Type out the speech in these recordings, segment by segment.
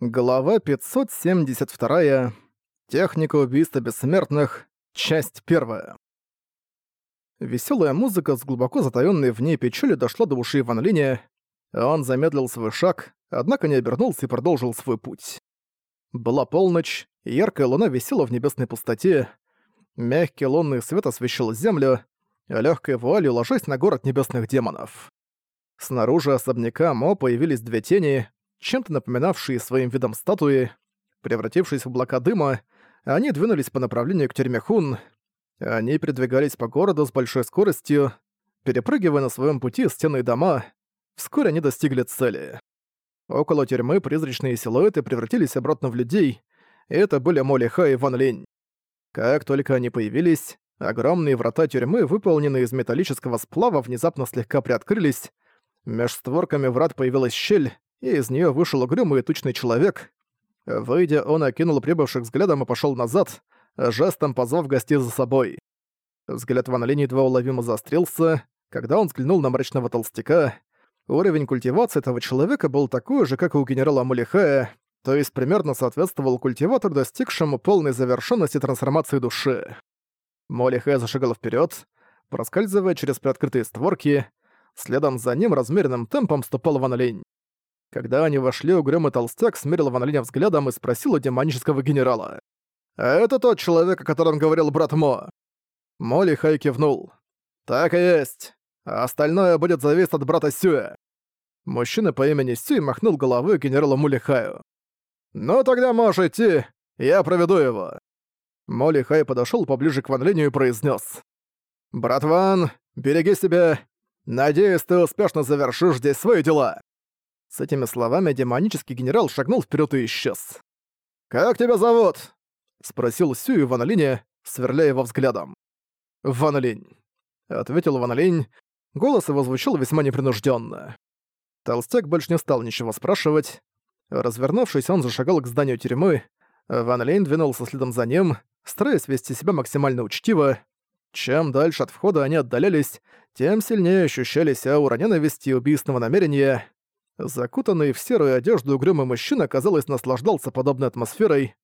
Глава 572. Техника убийства бессмертных. Часть 1. Веселая музыка с глубоко затаённой в ней печалью дошла до ушей Ван Линя. Он замедлил свой шаг, однако не обернулся и продолжил свой путь. Была полночь, и яркая луна висела в небесной пустоте. Мягкий лунный свет освещал землю, а лёгкой вуалью ложась на город небесных демонов. Снаружи особняка Мо появились две тени, чем-то напоминавшие своим видом статуи. Превратившись в облака дыма, они двинулись по направлению к тюрьме Хун. Они передвигались по городу с большой скоростью, перепрыгивая на своем пути стены и дома. Вскоре они достигли цели. Около тюрьмы призрачные силуэты превратились обратно в людей, и это были Молли Ха и Ван Линь. Как только они появились, огромные врата тюрьмы, выполненные из металлического сплава, внезапно слегка приоткрылись, меж створками врат появилась щель, и из нее вышел угрюмый и тучный человек. Выйдя, он окинул прибывших взглядом и пошел назад, жестом позвав гостей за собой. Взгляд Ван Линь едва уловимо заострился, когда он взглянул на мрачного толстяка. Уровень культивации этого человека был такой же, как и у генерала Мулихая, то есть примерно соответствовал культиватору, достигшему полной завершенности трансформации души. Молихая зашагал вперед, проскальзывая через приоткрытые створки, следом за ним размеренным темпом ступал Ван Линь. Когда они вошли, угрюмый толстяк смерил Ван Линя взглядом и спросил у демонического генерала. «А это тот человек, о котором говорил брат Мо?» Молли Хай кивнул. «Так и есть. Остальное будет зависеть от брата Сюэ». Мужчина по имени Сюэ махнул головой генералу Мулихаю. «Ну тогда можешь идти, я проведу его». Молли Хай подошёл поближе к Ван Линю и произнес: «Брат Ван, береги себя. Надеюсь, ты успешно завершишь здесь свои дела». С этими словами демонический генерал шагнул вперед и исчез. «Как тебя зовут?» — спросил Сюй Ван Линя, сверляя его взглядом. «Ван Линь», — ответил Ван Линь. Голос его звучал весьма непринужденно. Толстяк больше не стал ничего спрашивать. Развернувшись, он зашагал к зданию тюрьмы. Ван Линь двинулся следом за ним, стараясь вести себя максимально учтиво. Чем дальше от входа они отдалялись, тем сильнее ощущались аура ненависти и убийственного намерения. Закутанный в серую одежду угрюмый мужчина, казалось, наслаждался подобной атмосферой.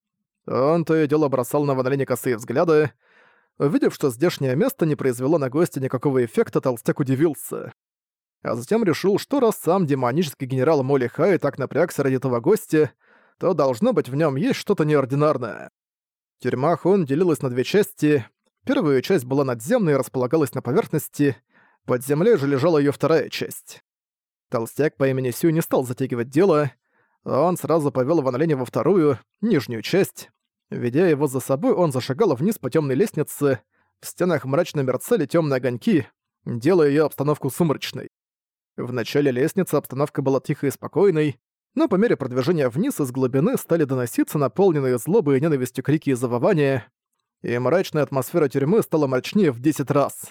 Он то и дело бросал на Ван косые взгляды. Увидев, что здешнее место не произвело на гостя никакого эффекта, толстяк удивился. А затем решил, что раз сам демонический генерал Молли Хай так напрягся ради этого гостя, то должно быть в нем есть что-то неординарное. Тюрьма Хон делилась на две части. Первая часть была надземной и располагалась на поверхности, под землей же лежала ее вторая часть. Толстяк по имени Сю не стал затягивать дело, он сразу повел Ван Линя во вторую, нижнюю часть. Ведя его за собой, он зашагал вниз по темной лестнице, в стенах мрачно мерцали темные огоньки, делая ее обстановку сумрачной. В начале лестницы обстановка была тихой и спокойной, но по мере продвижения вниз из глубины стали доноситься наполненные злобой и ненавистью крики и завывания, и мрачная атмосфера тюрьмы стала мрачнее в 10 раз.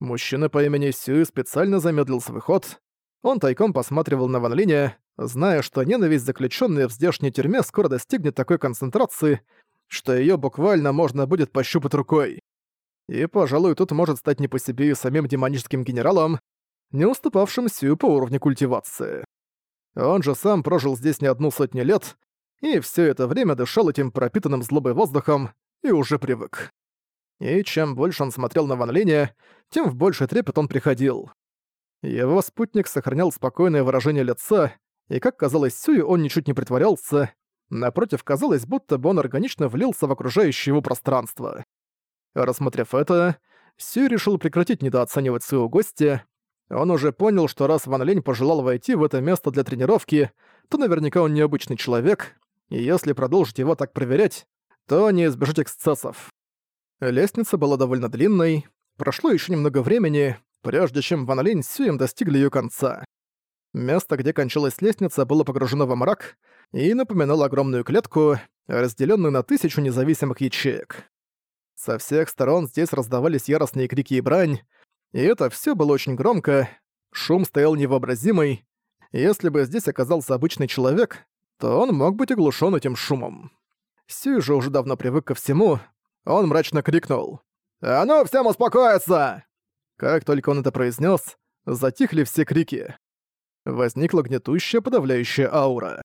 Мужчина по имени Сюй специально замедлил свой ход, он тайком посматривал на Ван Линя, зная, что ненависть заключенная в здешней тюрьме скоро достигнет такой концентрации, что ее буквально можно будет пощупать рукой. И, пожалуй, тут может стать не по себе и самим демоническим генералом, не уступавшим Сью по уровню культивации. Он же сам прожил здесь не одну сотню лет, и все это время дышал этим пропитанным злобой воздухом и уже привык. И чем больше он смотрел на Ван Линя, тем в больший трепет он приходил. Его спутник сохранял спокойное выражение лица, и, как казалось Сюю, он ничуть не притворялся. Напротив, казалось, будто бы он органично влился в окружающее его пространство. Рассмотрев это, Сюй решил прекратить недооценивать своего гостя. Он уже понял, что раз Ван Лень пожелал войти в это место для тренировки, то наверняка он необычный человек, и если продолжить его так проверять, то не избежать эксцессов. Лестница была довольно длинной, прошло еще немного времени, прежде чем Ван Линь с Сюем достигли ее конца. Место, где кончалась лестница, было погружено во мрак и напоминало огромную клетку, разделенную на тысячу независимых ячеек. Со всех сторон здесь раздавались яростные крики и брань, и это все было очень громко, шум стоял невообразимый, если бы здесь оказался обычный человек, то он мог быть оглушен этим шумом. Сюй же уже давно привык ко всему, он мрачно крикнул. «А ну, всем успокоиться!» Как только он это произнес, затихли все крики. Возникла гнетущая, подавляющая аура.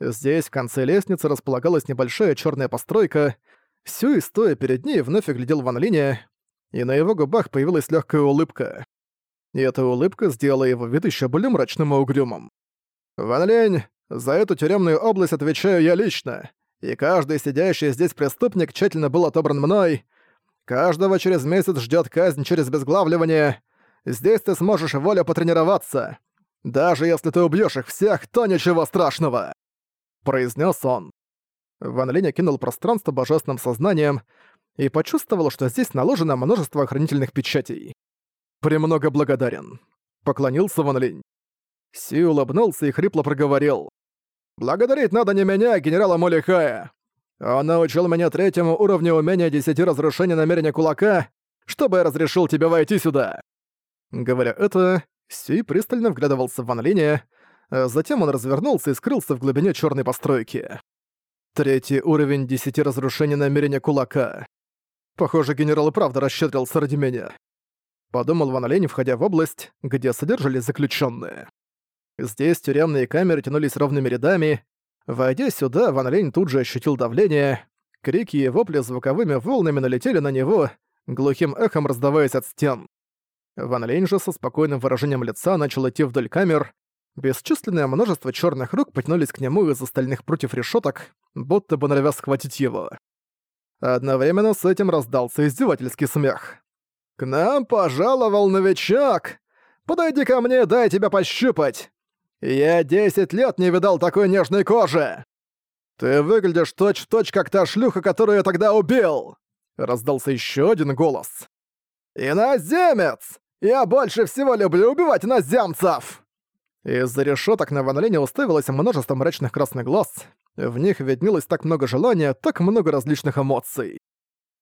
Здесь, в конце лестницы, располагалась небольшая черная постройка. Сюй, стоя перед ней, вновь оглядел Ван Линя, и на его губах появилась легкая улыбка. И эта улыбка сделала его вид еще более мрачным и угрюмым. «Ван Линь, за эту тюремную область отвечаю я лично, и каждый сидящий здесь преступник тщательно был отобран мной. Каждого через месяц ждет казнь через безглавливание. Здесь ты сможешь волю потренироваться. Даже если ты убьешь их всех, то ничего страшного!» произнес он. Ван Линь окинул пространство божественным сознанием и почувствовал, что здесь наложено множество охранительных печатей. «Премного благодарен», — поклонился Ван Линь. Си улыбнулся и хрипло проговорил. «Благодарить надо не меня, а генерала Молихая. Он научил меня третьему уровню умения десяти разрушений намерения кулака, чтобы я разрешил тебе войти сюда». Говоря это, Си пристально вглядывался в Ван Линя, а затем он развернулся и скрылся в глубине черной постройки. Третий уровень десяти разрушений намерения кулака. Похоже, генерал и правда расщедрился ради меня. Подумал Ван Лень, входя в область, где содержались заключенные. Здесь тюремные камеры тянулись ровными рядами. Войдя сюда, Ван Лень тут же ощутил давление. Крики и вопли звуковыми волнами налетели на него, глухим эхом раздаваясь от стен. Ван Лень же со спокойным выражением лица начал идти вдоль камер, Бесчисленное множество черных рук потянулись к нему из остальных против решеток, будто бы норовя схватить его. Одновременно с этим раздался издевательский смех. «К нам пожаловал новичок! Подойди ко мне, дай тебя пощупать! Я десять лет не видал такой нежной кожи! Ты выглядишь точь-в-точь, -точь, как та шлюха, которую я тогда убил!» Раздался еще один голос. «Иноземец! Я больше всего люблю убивать иноземцев!» Из-за решеток на Ван Лине уставилось множество мрачных красных глаз. В них виднелось так много желания, так много различных эмоций.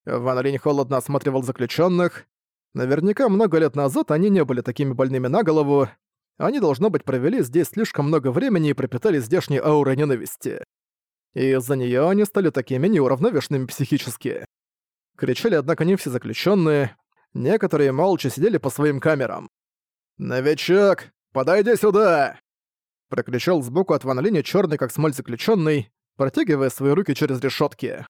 Ван холодно осматривал заключенных. Наверняка много лет назад они не были такими больными на голову. Они, должно быть, провели здесь слишком много времени и пропитали здешней аурой ненависти. И из-за нее они стали такими неуравновешенными психически. Кричали, однако, не все заключенные. Некоторые молча сидели по своим камерам. «Новичок, «Подойди сюда!» Прокричал сбоку от Ван Линя чёрный как смоль заключённый, протягивая свои руки через решётки.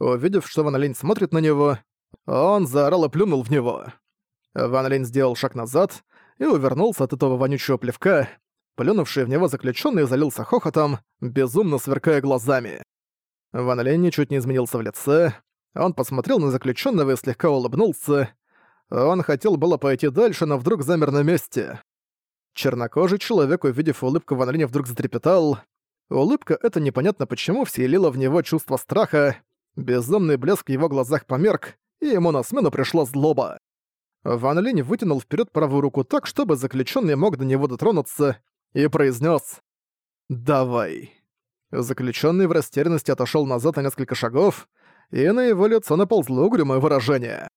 Увидев, что Ван Линь смотрит на него, он заорал и плюнул в него. Ван Линь сделал шаг назад и увернулся от этого вонючего плевка. Плюнувший в него заключённый залился хохотом, безумно сверкая глазами. Ван Линь ничуть не изменился в лице. Он посмотрел на заключённого и слегка улыбнулся. Он хотел было пойти дальше, но вдруг замер на месте. Чернокожий человек, увидев улыбку Ван Линя, вдруг затрепетал. Улыбка эта непонятно почему вселила в него чувство страха. Безумный блеск в его глазах померк, и ему на смену пришла злоба. Ван Линь вытянул вперед правую руку так, чтобы заключенный мог до него дотронуться, и произнес: «Давай». Заключенный в растерянности отошел назад на несколько шагов, и на его лицо наползло угрюмое выражение.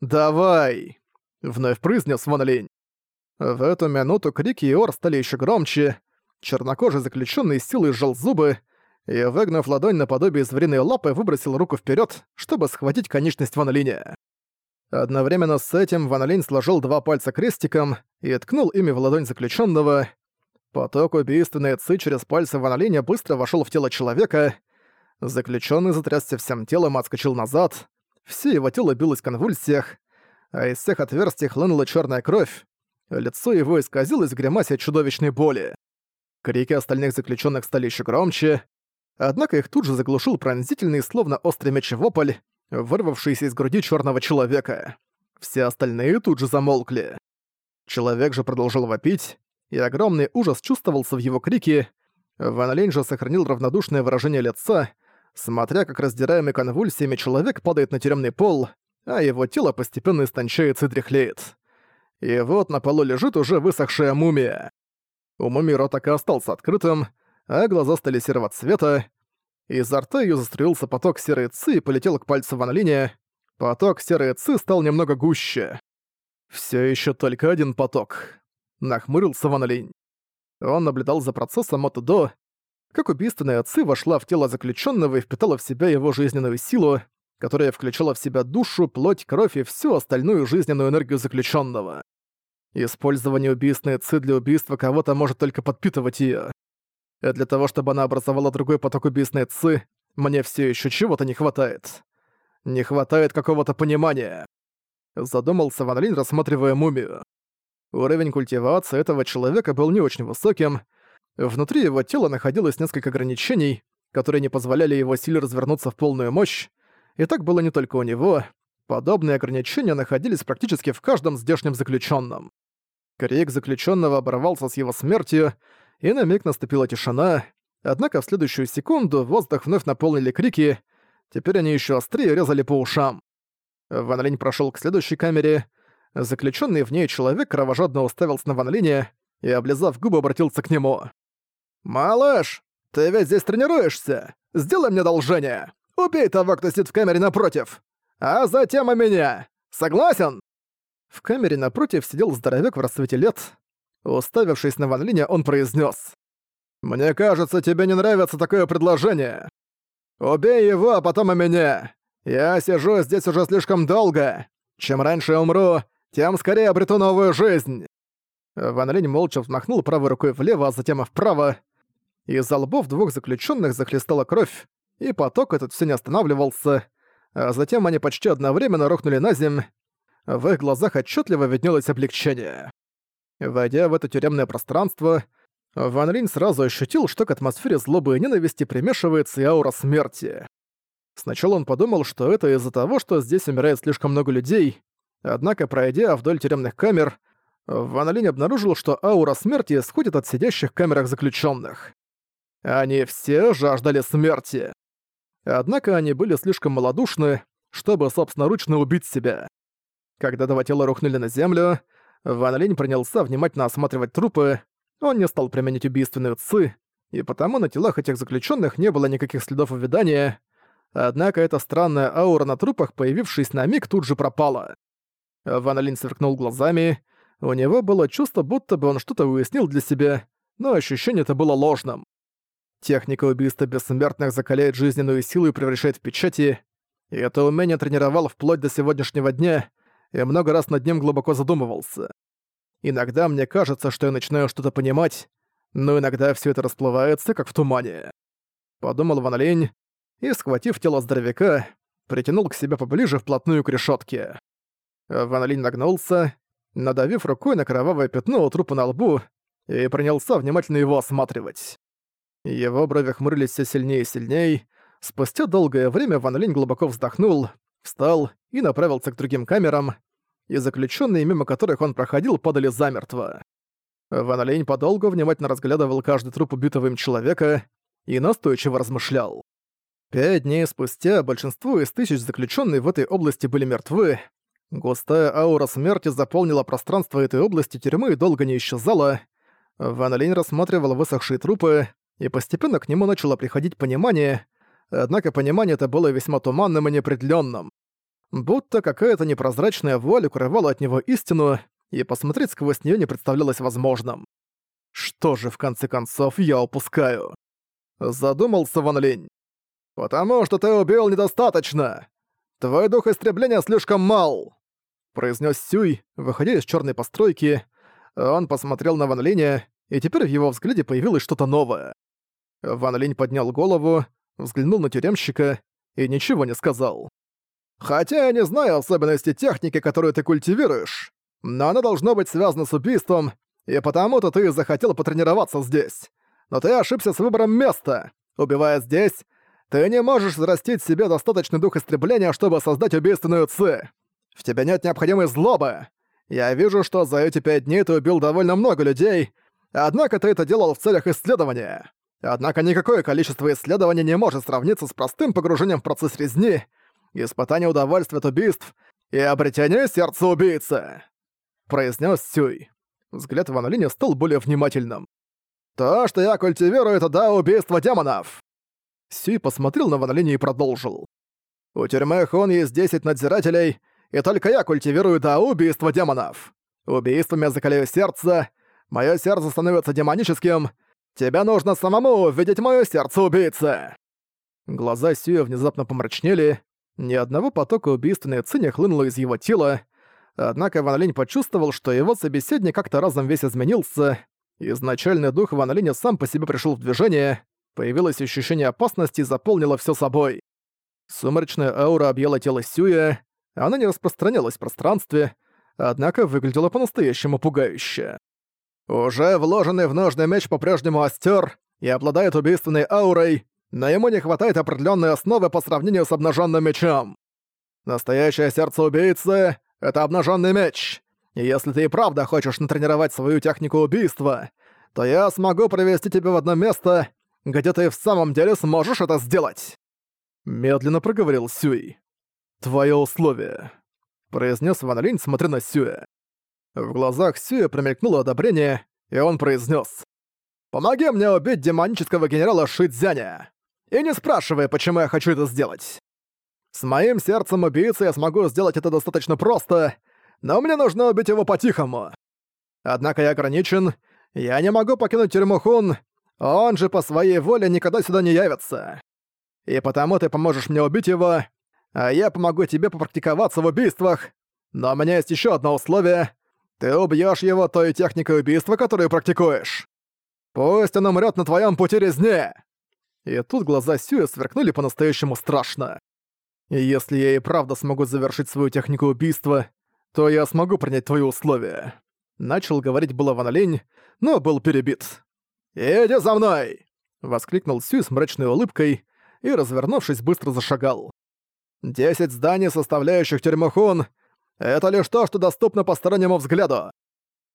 «Давай!» — вновь произнес Ван Линь. В эту минуту крики и ор стали еще громче. Чернокожий заключенный силой сжал зубы и, выгнув ладонь наподобие звериной лапы, выбросил руку вперед, чтобы схватить конечность Ван Линя. Одновременно с этим Ван Линь сложил два пальца крестиком и ткнул ими в ладонь заключенного. Поток убийственной ци через пальцы Ван Линя быстро вошел в тело человека. Заключенный затрясся всем телом и отскочил назад. Все его тело билось в конвульсиях, а из всех отверстий хлынула черная кровь. Лицо его исказилось в гримасе чудовищной боли. Крики остальных заключенных стали еще громче, однако их тут же заглушил пронзительный, словно острый меч вопль, вырвавшийся из груди черного человека. Все остальные тут же замолкли. Человек же продолжил вопить, и огромный ужас чувствовался в его крике. Ван Лень же сохранил равнодушное выражение лица, смотря как раздираемый конвульсиями человек падает на тюремный пол, а его тело постепенно истончается и дряхлеет. И вот на полу лежит уже высохшая мумия. У мумии рот так и остался открытым, а глаза стали серого цвета. Изо рта её заструился поток серой ци и полетел к пальцу Ван Линя. Поток серой ци стал немного гуще. Всё ещё только один поток. Нахмурился Ван Линь. Он наблюдал за процессом Мотодо, как убийственная ци вошла в тело заключенного и впитала в себя его жизненную силу, которая включала в себя душу, плоть, кровь и всю остальную жизненную энергию заключенного. Использование убийственной ци для убийства кого-то может только подпитывать ее. И для того, чтобы она образовала другой поток убийственной ци, мне все еще чего-то не хватает. Не хватает какого-то понимания. Задумался Ван Линь, рассматривая мумию. Уровень культивации этого человека был не очень высоким. Внутри его тела находилось несколько ограничений, которые не позволяли его силе развернуться в полную мощь. И так было не только у него. Подобные ограничения находились практически в каждом здешнем заключенном. Крик заключенного оборвался с его смертью, и на миг наступила тишина, однако в следующую секунду воздух вновь наполнили крики, теперь они еще острее резали по ушам. Ван Линь прошёл к следующей камере, заключенный в ней человек кровожадно уставился на Ван Линя и, облизав губы, обратился к нему. «Малыш, ты ведь здесь тренируешься? Сделай мне одолжение! Убей того, кто сидит в камере напротив! А затем и меня! Согласен?» В камере напротив сидел здоровяк в расцвете лет. Уставившись на Ван Линя, он произнес: «Мне кажется, тебе не нравится такое предложение. Убей его, а потом и меня. Я сижу здесь уже слишком долго. Чем раньше умру, тем скорее обрету новую жизнь». Ван Линь молча взмахнул правой рукой влево, а затем и вправо. Из лбов двух заключенных захлестала кровь, и поток этот все не останавливался, а затем они почти одновременно рухнули на землю. В их глазах отчетливо виднелось облегчение. Войдя в это тюремное пространство, Ван Линь сразу ощутил, что к атмосфере злобы и ненависти примешивается и аура смерти. Сначала он подумал, что это из-за того, что здесь умирает слишком много людей, однако, пройдя вдоль тюремных камер, Ван Линь обнаружил, что аура смерти исходит от сидящих в камерах заключенных. Они все жаждали смерти. Однако они были слишком малодушны, чтобы собственноручно убить себя. Когда два тела рухнули на землю, Ван Линь принялся внимательно осматривать трупы, он не стал применять убийственную ци, и потому на телах этих заключенных не было никаких следов увядания, однако эта странная аура на трупах, появившись на миг, тут же пропала. Ван Линь сверкнул глазами, у него было чувство, будто бы он что-то уяснил для себя, но ощущение это было ложным. Техника убийства бессмертных закаляет жизненную силу и превращает в печати, и это умение тренировал вплоть до сегодняшнего дня — и много раз над ним глубоко задумывался. Иногда мне кажется, что я начинаю что-то понимать, но иногда все это расплывается, как в тумане. Подумал Ван Лень и, схватив тело здоровяка, притянул к себе поближе вплотную к решетке. Ван Линь нагнулся, надавив рукой на кровавое пятно у трупа на лбу, и принялся внимательно его осматривать. Его брови хмурились все сильнее и сильнее. Спустя долгое время Ван Линь глубоко вздохнул, встал и направился к другим камерам, и заключенные, мимо которых он проходил, падали замертво. Ван Лень подолгу внимательно разглядывал каждый труп убитого им человека и настойчиво размышлял. Пять дней спустя большинство из тысяч заключенных в этой области были мертвы. Густая аура смерти заполнила пространство этой области тюрьмы и долго не исчезала. Ван Лень рассматривал высохшие трупы, и постепенно к нему начало приходить понимание, однако понимание это было весьма туманным и неопределённым будто какая-то непрозрачная вуаль укрывала от него истину, и посмотреть сквозь нее не представлялось возможным. Что же, в конце концов, я упускаю? Задумался Ван Линь. «Потому что ты убил недостаточно! Твой дух истребления слишком мал!» произнес Сюй, выходя из черной постройки. Он посмотрел на Ван Линя, и теперь в его взгляде появилось что-то новое. Ван Линь поднял голову, взглянул на тюремщика и ничего не сказал. Хотя я не знаю особенности техники, которую ты культивируешь, но она должна быть связана с убийством, и потому-то ты захотел потренироваться здесь. Но ты ошибся с выбором места. Убивая здесь, ты не можешь взрастить в себе достаточный дух истребления, чтобы создать убийственную ци. В тебе нет необходимой злобы. Я вижу, что за эти пять дней ты убил довольно много людей, однако ты это делал в целях исследования. Однако никакое количество исследований не может сравниться с простым погружением в процесс резни — испытание удовольствия от убийств и обретение сердца убийцы», — произнес Сюй. Взгляд Ван Линя стал более внимательным. «То, что я культивирую, это да, убийство демонов!» Сюй посмотрел на Ван Линя и продолжил. «У тюрьмы Хон есть 10 надзирателей, и только я культивирую да, убийство демонов. Убийствами закаляю сердце, мое сердце становится демоническим, тебе нужно самому увидеть мое сердце убийцы!» Глаза Сюя внезапно помрачнели, ни одного потока убийственной ци хлынуло из его тела, однако Ван Линь почувствовал, что его собеседник как-то разом весь изменился, Изначальный дух Ван Линя сам по себе пришел в движение, появилось ощущение опасности и заполнило все собой. Сумеречная аура объяла тело Сюя, она не распространялась в пространстве, однако выглядела по-настоящему пугающе. Уже вложенный в ножный меч по-прежнему остер и обладает убийственной аурой, но ему не хватает определенной основы по сравнению с обнаженным мечом. Настоящее сердце убийцы — это обнаженный меч. И если ты и правда хочешь натренировать свою технику убийства, то я смогу провести тебя в одно место, где ты в самом деле сможешь это сделать. Медленно проговорил Сюй. «Твое условие», — произнес Ван Линь, смотря на Сюя. В глазах Сюя промелькнуло одобрение, и он произнес: «Помоги мне убить демонического генерала Шидзяня, и не спрашивай, почему я хочу это сделать. С моим сердцем убийцы я смогу сделать это достаточно просто, но мне нужно убить его по-тихому. Однако я ограничен, я не могу покинуть тюрьму Хун, он же по своей воле никогда сюда не явится. И потому ты поможешь мне убить его, а я помогу тебе попрактиковаться в убийствах. Но у меня есть еще одно условие. Ты убьешь его той техникой убийства, которую практикуешь. Пусть он умрет на твоем пути резне. И тут глаза Сюя сверкнули по-настоящему страшно. И если я и правда смогу завершить свою технику убийства, то я смогу принять твои условия. Начал говорить было Ван Лень, но был перебит. «Иди за мной!» — воскликнул Сюй с мрачной улыбкой и, развернувшись, быстро зашагал. «Десять зданий, составляющих тюрьму Хун, это лишь то, что доступно постороннему взгляду.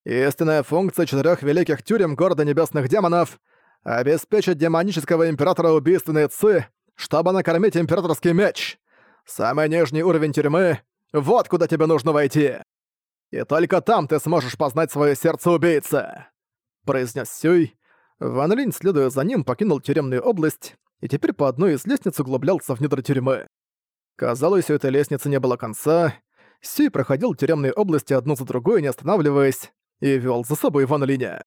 Истинная функция четырех великих тюрем города небесных демонов — обеспечить демонического императора убийственные ци, чтобы накормить императорский меч. Самый нижний уровень тюрьмы — вот куда тебе нужно войти. И только там ты сможешь познать свое сердце убийцы», — произнес Сюй. Ван Линь, следуя за ним, покинул тюремную область и теперь по одной из лестниц углублялся в недра тюрьмы. Казалось, у этой лестницы не было конца, Сюй проходил тюремные области одну за другой, не останавливаясь, и вел за собой Ван Линя.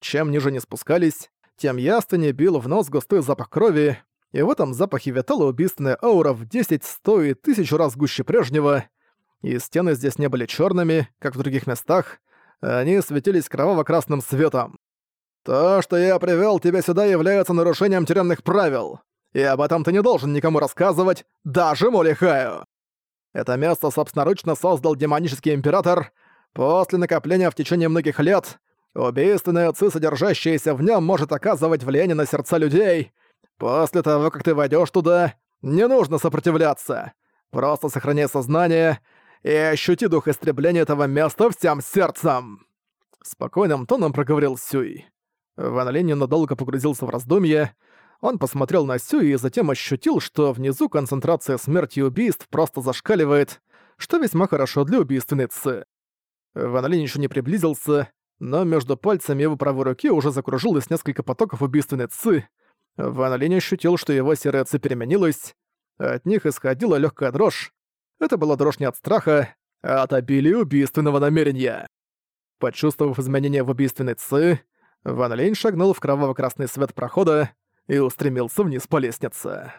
Чем ниже не спускались, тем яснее бил в нос густой запах крови, и в этом запахе витала убийственная аура в 10, 100 и тысячу раз гуще прежнего, и стены здесь не были черными, как в других местах, они светились кроваво-красным светом. «То, что я привел тебя сюда, является нарушением тюремных правил, и об этом ты не должен никому рассказывать, даже Молихаю!» Это место собственноручно создал демонический император. После накопления в течение многих лет убийственная ци, содержащаяся в нем, может оказывать влияние на сердца людей. После того, как ты войдешь туда, не нужно сопротивляться. Просто сохраняй сознание и ощути дух истребления этого места всем сердцем. Спокойным тоном проговорил Сюй. Ван Линь надолго погрузился в раздумье, он посмотрел на Сю и затем ощутил, что внизу концентрация смерти и убийств просто зашкаливает, что весьма хорошо для убийственной Ци. Ван Линь еще не приблизился, но между пальцами его правой руки уже закружилось несколько потоков убийственной Ци. Ван Линь ощутил, что его серая Ци переменилась, от них исходила легкая дрожь. Это была дрожь не от страха, а от обилия убийственного намерения. Почувствовав изменения в убийственной Ци, Ван Линь шагнул в кроваво-красный свет прохода, и устремился вниз по лестнице.